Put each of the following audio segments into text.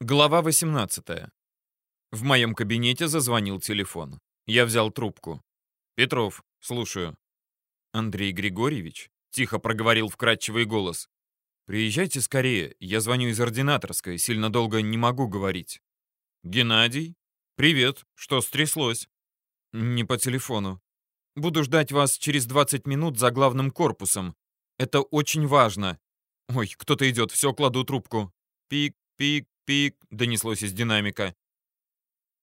Глава 18. В моем кабинете зазвонил телефон. Я взял трубку. «Петров, слушаю». «Андрей Григорьевич?» — тихо проговорил вкрадчивый голос. «Приезжайте скорее, я звоню из ординаторской, сильно долго не могу говорить». «Геннадий? Привет, что стряслось?» «Не по телефону. Буду ждать вас через 20 минут за главным корпусом. Это очень важно. Ой, кто-то идет, все, кладу трубку. Пик, пик, пик, донеслось из динамика.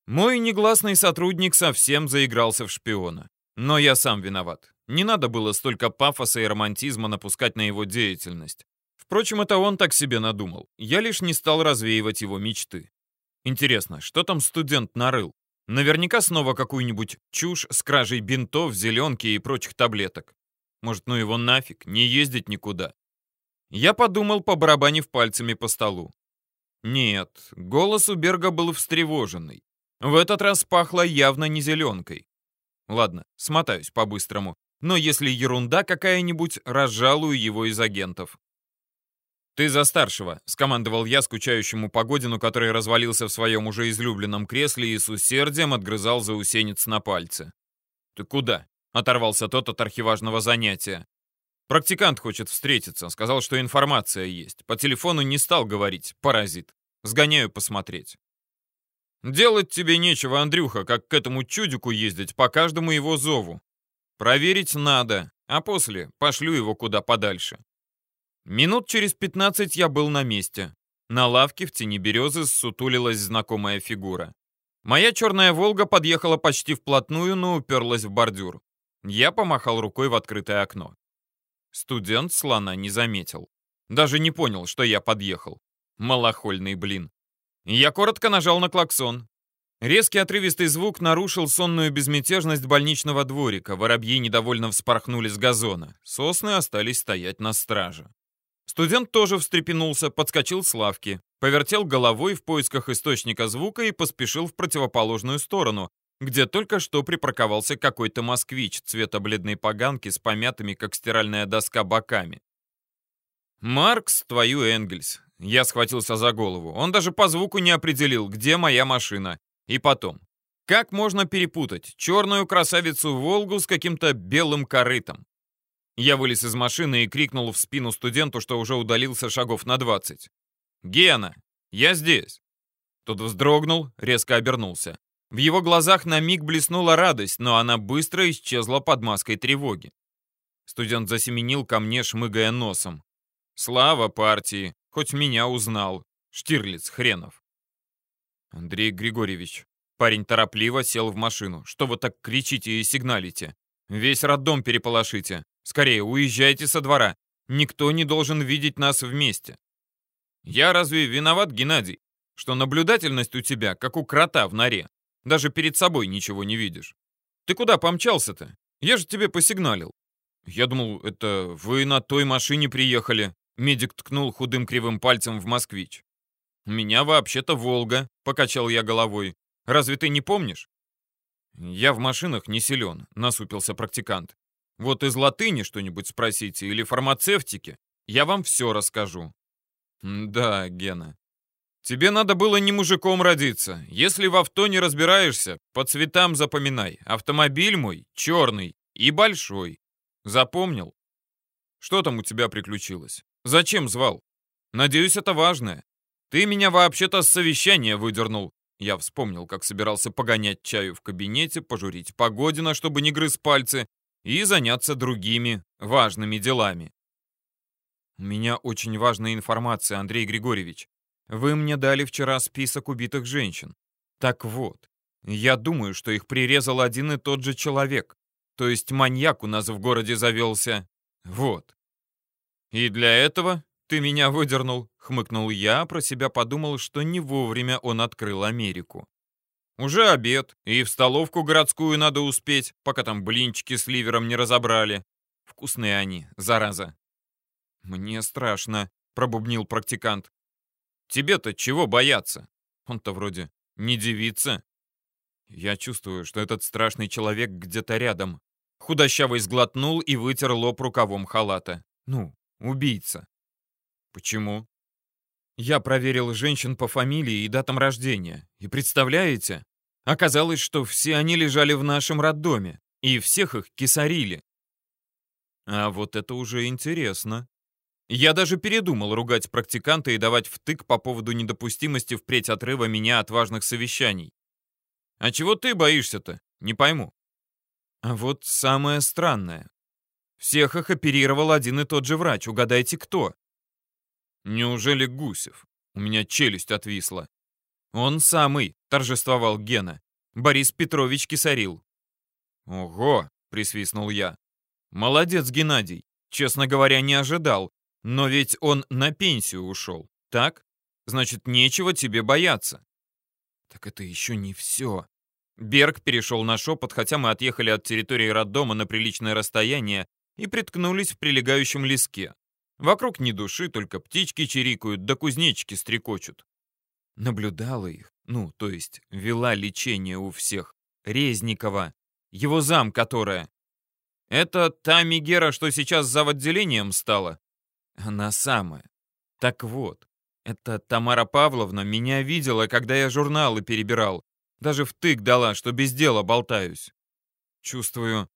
Мой негласный сотрудник совсем заигрался в шпиона. Но я сам виноват. Не надо было столько пафоса и романтизма напускать на его деятельность. Впрочем, это он так себе надумал. Я лишь не стал развеивать его мечты. Интересно, что там студент нарыл? Наверняка снова какую-нибудь чушь с кражей бинтов, зеленки и прочих таблеток. Может, ну его нафиг, не ездить никуда. Я подумал, побарабанив пальцами по столу. Нет, голос у Берга был встревоженный. В этот раз пахло явно не зеленкой. Ладно, смотаюсь по-быстрому. Но если ерунда какая-нибудь, разжалую его из агентов. «Ты за старшего», — скомандовал я скучающему Погодину, который развалился в своем уже излюбленном кресле и с усердием отгрызал заусенец на пальце. «Ты куда?» — оторвался тот от архиважного занятия. Практикант хочет встретиться, сказал, что информация есть. По телефону не стал говорить, паразит. Сгоняю посмотреть. Делать тебе нечего, Андрюха, как к этому чудику ездить по каждому его зову. Проверить надо, а после пошлю его куда подальше. Минут через 15 я был на месте. На лавке в тени березы сутулилась знакомая фигура. Моя черная «Волга» подъехала почти вплотную, но уперлась в бордюр. Я помахал рукой в открытое окно. Студент слона не заметил. Даже не понял, что я подъехал. Малохольный блин. Я коротко нажал на клаксон. Резкий отрывистый звук нарушил сонную безмятежность больничного дворика. Воробьи недовольно вспорхнули с газона. Сосны остались стоять на страже. Студент тоже встрепенулся, подскочил с лавки, повертел головой в поисках источника звука и поспешил в противоположную сторону, где только что припарковался какой-то москвич цвета бледной поганки с помятыми, как стиральная доска, боками. «Маркс, твою Энгельс!» Я схватился за голову. Он даже по звуку не определил, где моя машина. И потом. Как можно перепутать черную красавицу Волгу с каким-то белым корытом? Я вылез из машины и крикнул в спину студенту, что уже удалился шагов на 20. «Гена, я здесь!» Тот вздрогнул, резко обернулся. В его глазах на миг блеснула радость, но она быстро исчезла под маской тревоги. Студент засеменил ко мне, шмыгая носом. «Слава партии! Хоть меня узнал. Штирлиц хренов!» «Андрей Григорьевич». Парень торопливо сел в машину. «Что вы так кричите и сигналите? Весь роддом переполошите. Скорее, уезжайте со двора. Никто не должен видеть нас вместе». «Я разве виноват, Геннадий, что наблюдательность у тебя, как у крота в норе? Даже перед собой ничего не видишь. Ты куда помчался-то? Я же тебе посигналил. Я думал, это вы на той машине приехали. Медик ткнул худым кривым пальцем в москвич. «У меня вообще-то Волга», — покачал я головой. «Разве ты не помнишь?» «Я в машинах не силен», — насупился практикант. «Вот из латыни что-нибудь спросите или фармацевтики, я вам все расскажу». «Да, Гена, Тебе надо было не мужиком родиться. Если в авто не разбираешься, по цветам запоминай. Автомобиль мой черный и большой. Запомнил? Что там у тебя приключилось? Зачем звал? Надеюсь, это важное. Ты меня вообще-то с совещания выдернул. Я вспомнил, как собирался погонять чаю в кабинете, пожурить Погодина, чтобы не грыз пальцы, и заняться другими важными делами. У меня очень важная информация, Андрей Григорьевич. Вы мне дали вчера список убитых женщин. Так вот, я думаю, что их прирезал один и тот же человек. То есть маньяк у нас в городе завелся. Вот. И для этого ты меня выдернул, хмыкнул я, про себя подумал, что не вовремя он открыл Америку. Уже обед, и в столовку городскую надо успеть, пока там блинчики с ливером не разобрали. Вкусные они, зараза. Мне страшно, пробубнил практикант. Тебе-то чего бояться? Он-то вроде не девица. Я чувствую, что этот страшный человек где-то рядом. Худощавый сглотнул и вытер лоб рукавом халата. Ну, убийца. Почему? Я проверил женщин по фамилии и датам рождения. И представляете, оказалось, что все они лежали в нашем роддоме, и всех их кисарили. А вот это уже интересно. Я даже передумал ругать практиканта и давать втык по поводу недопустимости впредь отрыва меня от важных совещаний. А чего ты боишься-то? Не пойму. А вот самое странное. Всех их оперировал один и тот же врач. Угадайте, кто? Неужели Гусев? У меня челюсть отвисла. Он самый, торжествовал Гена. Борис Петрович Кисарил. Ого, присвистнул я. Молодец, Геннадий. Честно говоря, не ожидал. Но ведь он на пенсию ушел, так? Значит, нечего тебе бояться. Так это еще не все. Берг перешел на шепот, хотя мы отъехали от территории роддома на приличное расстояние и приткнулись в прилегающем леске. Вокруг ни души, только птички чирикают, да кузнечики стрекочут. Наблюдала их, ну, то есть вела лечение у всех. Резникова, его зам которая. Это та Мигера, что сейчас за отделением стала? Она самая. Так вот, эта Тамара Павловна меня видела, когда я журналы перебирал. Даже втык дала, что без дела болтаюсь. Чувствую.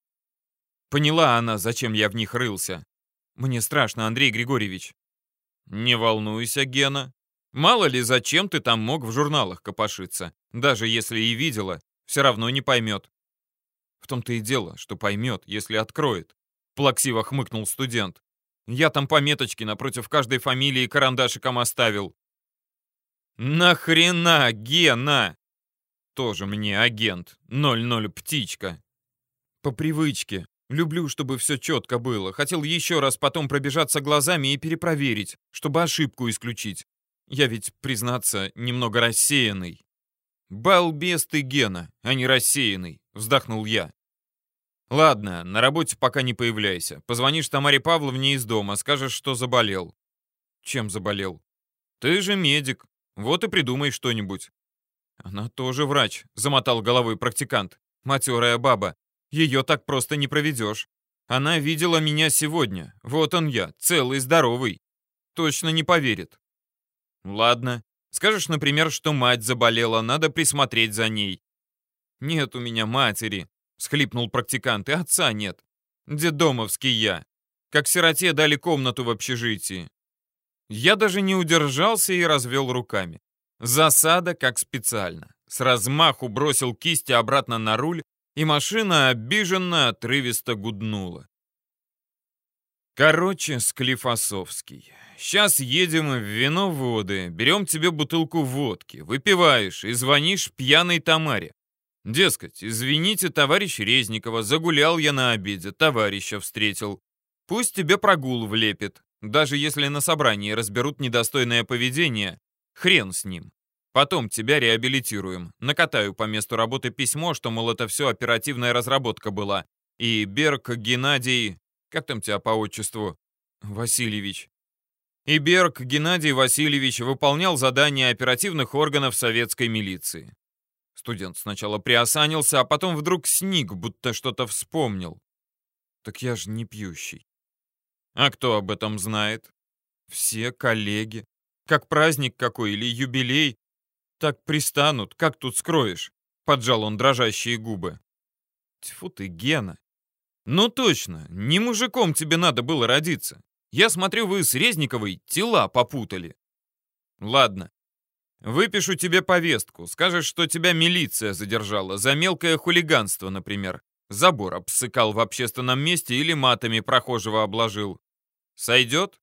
Поняла она, зачем я в них рылся. Мне страшно, Андрей Григорьевич. Не волнуйся, Гена. Мало ли, зачем ты там мог в журналах копошиться. Даже если и видела, все равно не поймет. В том-то и дело, что поймет, если откроет. Плаксиво хмыкнул студент. Я там пометочки напротив каждой фамилии карандашиком оставил. Нахрена, Гена? Тоже мне агент. 00 птичка. По привычке. Люблю, чтобы все четко было. Хотел еще раз потом пробежаться глазами и перепроверить, чтобы ошибку исключить. Я ведь, признаться, немного рассеянный. «Балбес ты, Гена, а не рассеянный», — вздохнул я. «Ладно, на работе пока не появляйся. Позвонишь Тамаре Павловне из дома, скажешь, что заболел». «Чем заболел?» «Ты же медик. Вот и придумай что-нибудь». «Она тоже врач», — замотал головой практикант. «Матерая баба. Ее так просто не проведешь. Она видела меня сегодня. Вот он я, целый, здоровый. Точно не поверит». «Ладно. Скажешь, например, что мать заболела, надо присмотреть за ней». «Нет у меня матери», Схлипнул практикант, и отца нет. Дедомовский я. Как сироте дали комнату в общежитии. Я даже не удержался и развел руками. Засада как специально. С размаху бросил кисти обратно на руль, и машина обиженно отрывисто гуднула. Короче, Склифосовский. Сейчас едем в виноводы, берем тебе бутылку водки, выпиваешь и звонишь пьяной Тамаре. Дескать, извините, товарищ Резникова, загулял я на обеде, товарища встретил. Пусть тебе прогул влепит, даже если на собрании разберут недостойное поведение, хрен с ним. Потом тебя реабилитируем. Накатаю по месту работы письмо, что, мол, это все оперативная разработка была. И Берг Геннадий... Как там тебя по отчеству? Васильевич. И Берг Геннадий Васильевич выполнял задания оперативных органов советской милиции. Студент сначала приосанился, а потом вдруг сник, будто что-то вспомнил. Так я же не пьющий. А кто об этом знает? Все коллеги. Как праздник какой или юбилей. Так пристанут, как тут скроешь? Поджал он дрожащие губы. Тьфу ты, Гена. Ну точно, не мужиком тебе надо было родиться. Я смотрю, вы с Резниковой тела попутали. Ладно, Выпишу тебе повестку. Скажешь, что тебя милиция задержала за мелкое хулиганство, например. Забор обсыкал в общественном месте или матами прохожего обложил. Сойдет?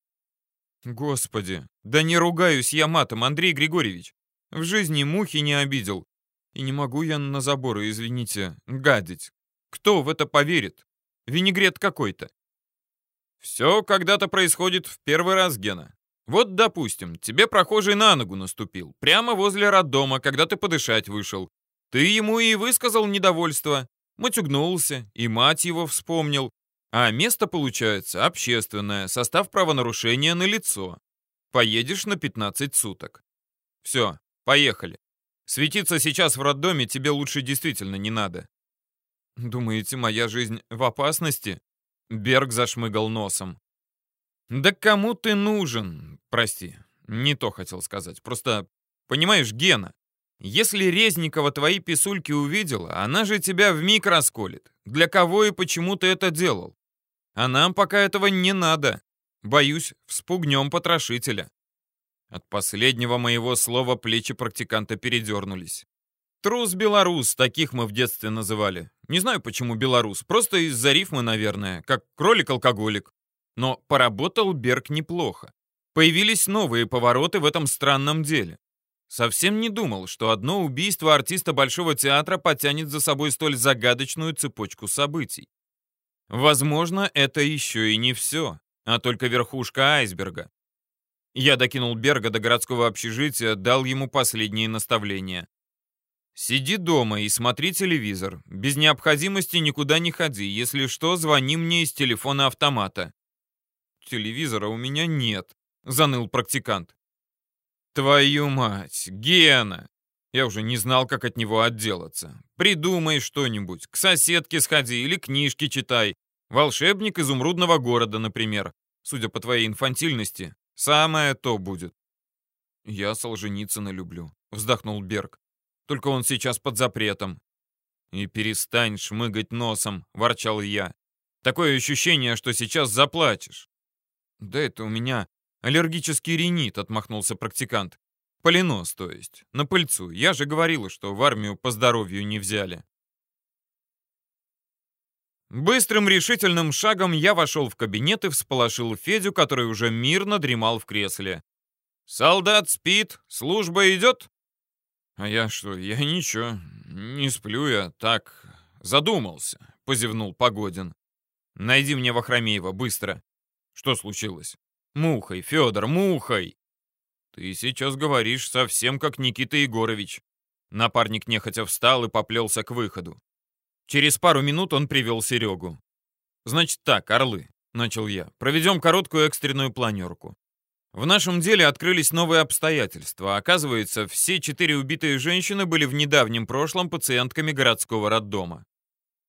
Господи, да не ругаюсь я матом, Андрей Григорьевич. В жизни мухи не обидел. И не могу я на заборы, извините, гадить. Кто в это поверит? Винегрет какой-то. Все когда-то происходит в первый раз, Гена. Вот, допустим, тебе прохожий на ногу наступил, прямо возле роддома, когда ты подышать вышел. Ты ему и высказал недовольство, матюгнулся, и мать его вспомнил. А место, получается, общественное, состав правонарушения на лицо. Поедешь на 15 суток. Все, поехали. Светиться сейчас в роддоме тебе лучше действительно не надо. Думаете, моя жизнь в опасности? Берг зашмыгал носом. «Да кому ты нужен? Прости. Не то хотел сказать. Просто, понимаешь, Гена, если Резникова твои писульки увидела, она же тебя вмиг расколет. Для кого и почему ты это делал? А нам пока этого не надо. Боюсь, вспугнем потрошителя. От последнего моего слова плечи практиканта передернулись. Трус-белорус, таких мы в детстве называли. Не знаю, почему белорус, просто из-за рифмы, наверное, как кролик-алкоголик. Но поработал Берг неплохо. Появились новые повороты в этом странном деле. Совсем не думал, что одно убийство артиста Большого театра потянет за собой столь загадочную цепочку событий. Возможно, это еще и не все, а только верхушка айсберга. Я докинул Берга до городского общежития, дал ему последние наставления. «Сиди дома и смотри телевизор. Без необходимости никуда не ходи. Если что, звони мне из телефона автомата». «Телевизора у меня нет», — заныл практикант. «Твою мать, Гена!» Я уже не знал, как от него отделаться. «Придумай что-нибудь. К соседке сходи или книжки читай. Волшебник изумрудного города, например. Судя по твоей инфантильности, самое то будет». «Я Солженицына люблю», — вздохнул Берг. «Только он сейчас под запретом». «И перестань шмыгать носом», — ворчал я. «Такое ощущение, что сейчас заплатишь». «Да это у меня «Аллергический ринит», — отмахнулся практикант. «Полинос, то есть. На пыльцу. Я же говорила, что в армию по здоровью не взяли». Быстрым решительным шагом я вошел в кабинет и всполошил Федю, который уже мирно дремал в кресле. «Солдат спит, служба идет?» «А я что, я ничего, не сплю я, так, задумался», — позевнул Погодин. «Найди мне Вахромеева, быстро». «Что случилось?» Мухой, Федор, мухой!» «Ты сейчас говоришь совсем как Никита Егорович». Напарник нехотя встал и поплелся к выходу. Через пару минут он привел Серегу. «Значит так, орлы», — начал я, — «проведем короткую экстренную планерку. В нашем деле открылись новые обстоятельства. Оказывается, все четыре убитые женщины были в недавнем прошлом пациентками городского роддома.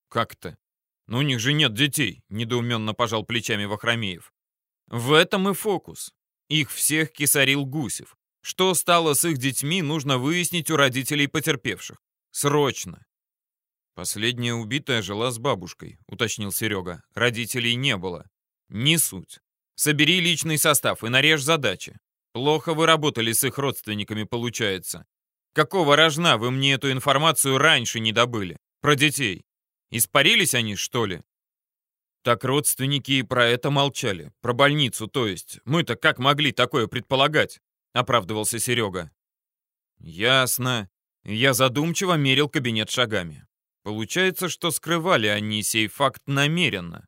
«Как-то? Ну, у них же нет детей», — недоуменно пожал плечами Вахромеев. В этом и фокус. Их всех кисарил Гусев. Что стало с их детьми, нужно выяснить у родителей потерпевших. Срочно. Последняя убитая жила с бабушкой, уточнил Серега. Родителей не было. Не суть. Собери личный состав и нарежь задачи. Плохо вы работали с их родственниками, получается. Какого рожна вы мне эту информацию раньше не добыли? Про детей. Испарились они, что ли? Так родственники и про это молчали. Про больницу, то есть. Мы-то как могли такое предполагать? Оправдывался Серега. Ясно. Я задумчиво мерил кабинет шагами. Получается, что скрывали они сей факт намеренно.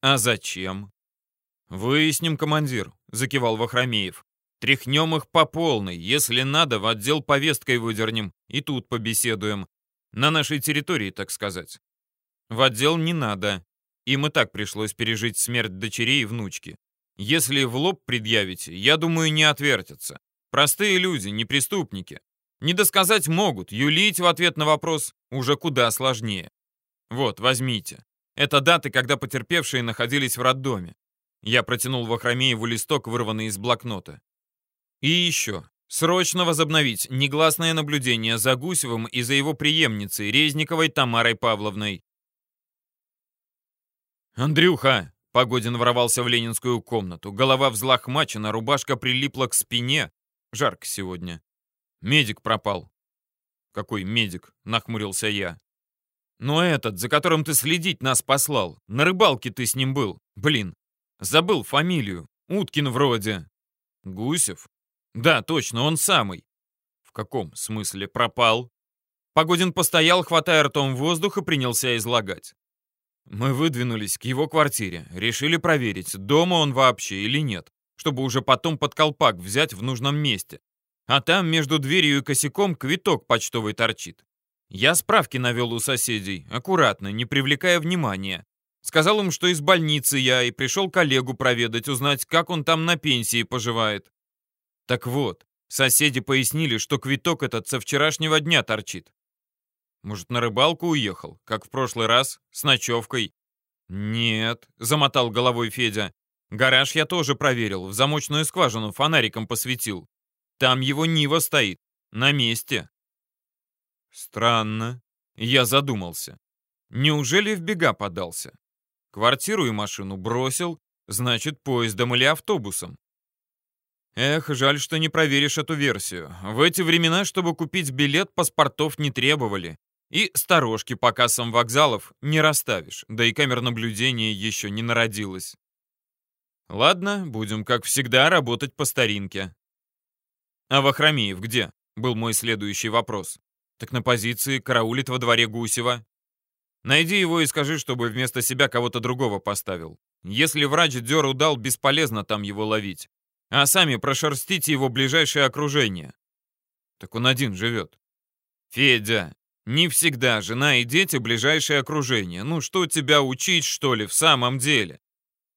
А зачем? Выясним, командир, закивал Вахромеев. Тряхнем их по полной. Если надо, в отдел повесткой выдернем. И тут побеседуем. На нашей территории, так сказать. В отдел не надо. Им и так пришлось пережить смерть дочерей и внучки. Если в лоб предъявите, я думаю, не отвертятся. Простые люди, не преступники. Не досказать могут, юлить в ответ на вопрос уже куда сложнее. Вот, возьмите. Это даты, когда потерпевшие находились в роддоме. Я протянул Вахромееву листок, вырванный из блокнота. И еще. Срочно возобновить негласное наблюдение за Гусевым и за его преемницей Резниковой Тамарой Павловной. «Андрюха!» — Погодин ворвался в ленинскую комнату. Голова взлохмачена, рубашка прилипла к спине. Жарко сегодня. Медик пропал. «Какой медик?» — нахмурился я. «Ну этот, за которым ты следить нас послал. На рыбалке ты с ним был. Блин, забыл фамилию. Уткин вроде». «Гусев?» «Да, точно, он самый». «В каком смысле пропал?» Погодин постоял, хватая ртом воздух и принялся излагать. Мы выдвинулись к его квартире, решили проверить, дома он вообще или нет, чтобы уже потом под колпак взять в нужном месте. А там между дверью и косяком квиток почтовый торчит. Я справки навел у соседей, аккуратно, не привлекая внимания. Сказал им, что из больницы я, и пришел коллегу проведать, узнать, как он там на пенсии поживает. Так вот, соседи пояснили, что квиток этот со вчерашнего дня торчит. Может, на рыбалку уехал, как в прошлый раз, с ночевкой?» «Нет», — замотал головой Федя. Гараж я тоже проверил, в замочную скважину фонариком посветил. Там его Нива стоит, на месте. Странно. Я задумался. Неужели в бега подался? Квартиру и машину бросил, значит, поездом или автобусом. Эх, жаль, что не проверишь эту версию. В эти времена, чтобы купить билет, паспортов не требовали. И сторожки по кассам вокзалов не расставишь, да и камер наблюдения еще не народилось. Ладно, будем, как всегда, работать по старинке. А Вахромеев где? Был мой следующий вопрос. Так на позиции караулит во дворе Гусева. Найди его и скажи, чтобы вместо себя кого-то другого поставил. Если врач дёру дал, бесполезно там его ловить. А сами прошерстите его ближайшее окружение. Так он один живет. Федя, не всегда жена и дети ближайшее окружение. Ну что тебя учить, что ли, в самом деле?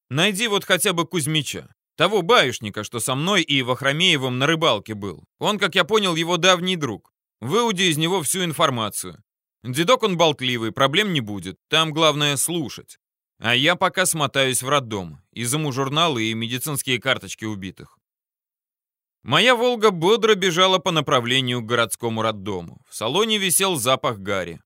Найди вот хотя бы Кузьмича. Того баюшника, что со мной и Вахромеевым на рыбалке был. Он, как я понял, его давний друг. Выуди из него всю информацию. Дедок он болтливый, проблем не будет. Там главное слушать. А я пока смотаюсь в роддом. Изыму журналы и медицинские карточки убитых. Моя «Волга» бодро бежала по направлению к городскому роддому. В салоне висел запах гари.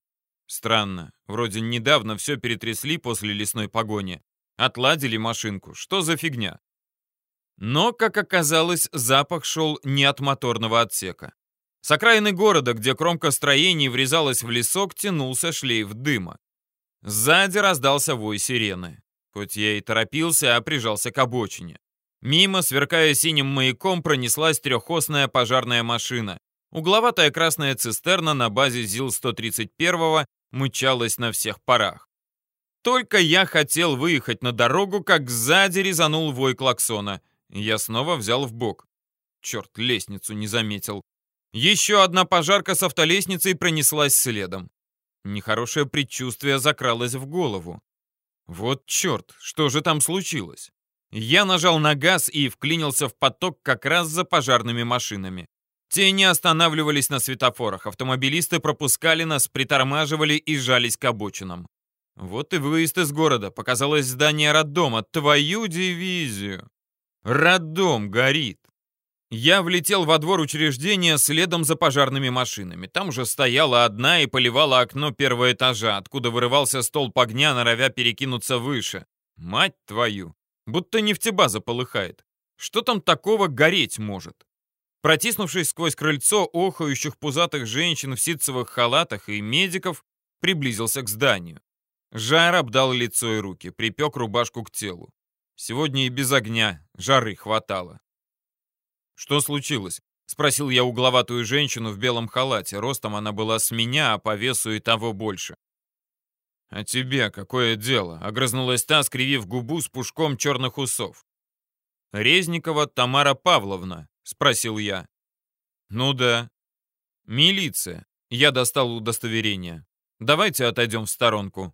Странно, вроде недавно все перетрясли после лесной погони. Отладили машинку. Что за фигня? Но, как оказалось, запах шел не от моторного отсека. С окраины города, где кромка строений врезалась в лесок, тянулся шлейф дыма. Сзади раздался вой сирены. Хоть я и торопился, а прижался к обочине. Мимо, сверкая синим маяком, пронеслась трехосная пожарная машина. Угловатая красная цистерна на базе ЗИЛ-131 мычалась на всех парах. Только я хотел выехать на дорогу, как сзади резанул вой клаксона. Я снова взял в бок. Черт, лестницу не заметил. Еще одна пожарка с автолестницей пронеслась следом. Нехорошее предчувствие закралось в голову. Вот черт, что же там случилось? Я нажал на газ и вклинился в поток как раз за пожарными машинами. Те не останавливались на светофорах, автомобилисты пропускали нас, притормаживали и жались к обочинам. Вот и выезд из города, показалось здание роддома, твою дивизию. Роддом горит. Я влетел во двор учреждения следом за пожарными машинами. Там уже стояла одна и поливала окно первого этажа, откуда вырывался столб огня, норовя перекинуться выше. Мать твою! Будто нефтебаза полыхает. Что там такого гореть может? Протиснувшись сквозь крыльцо охающих пузатых женщин в ситцевых халатах и медиков, приблизился к зданию. Жар обдал лицо и руки, припек рубашку к телу. Сегодня и без огня жары хватало. «Что случилось?» — спросил я угловатую женщину в белом халате. Ростом она была с меня, а по весу и того больше. «А тебе какое дело?» — огрызнулась та, скривив губу с пушком черных усов. «Резникова Тамара Павловна?» — спросил я. «Ну да». «Милиция». Я достал удостоверение. «Давайте отойдем в сторонку».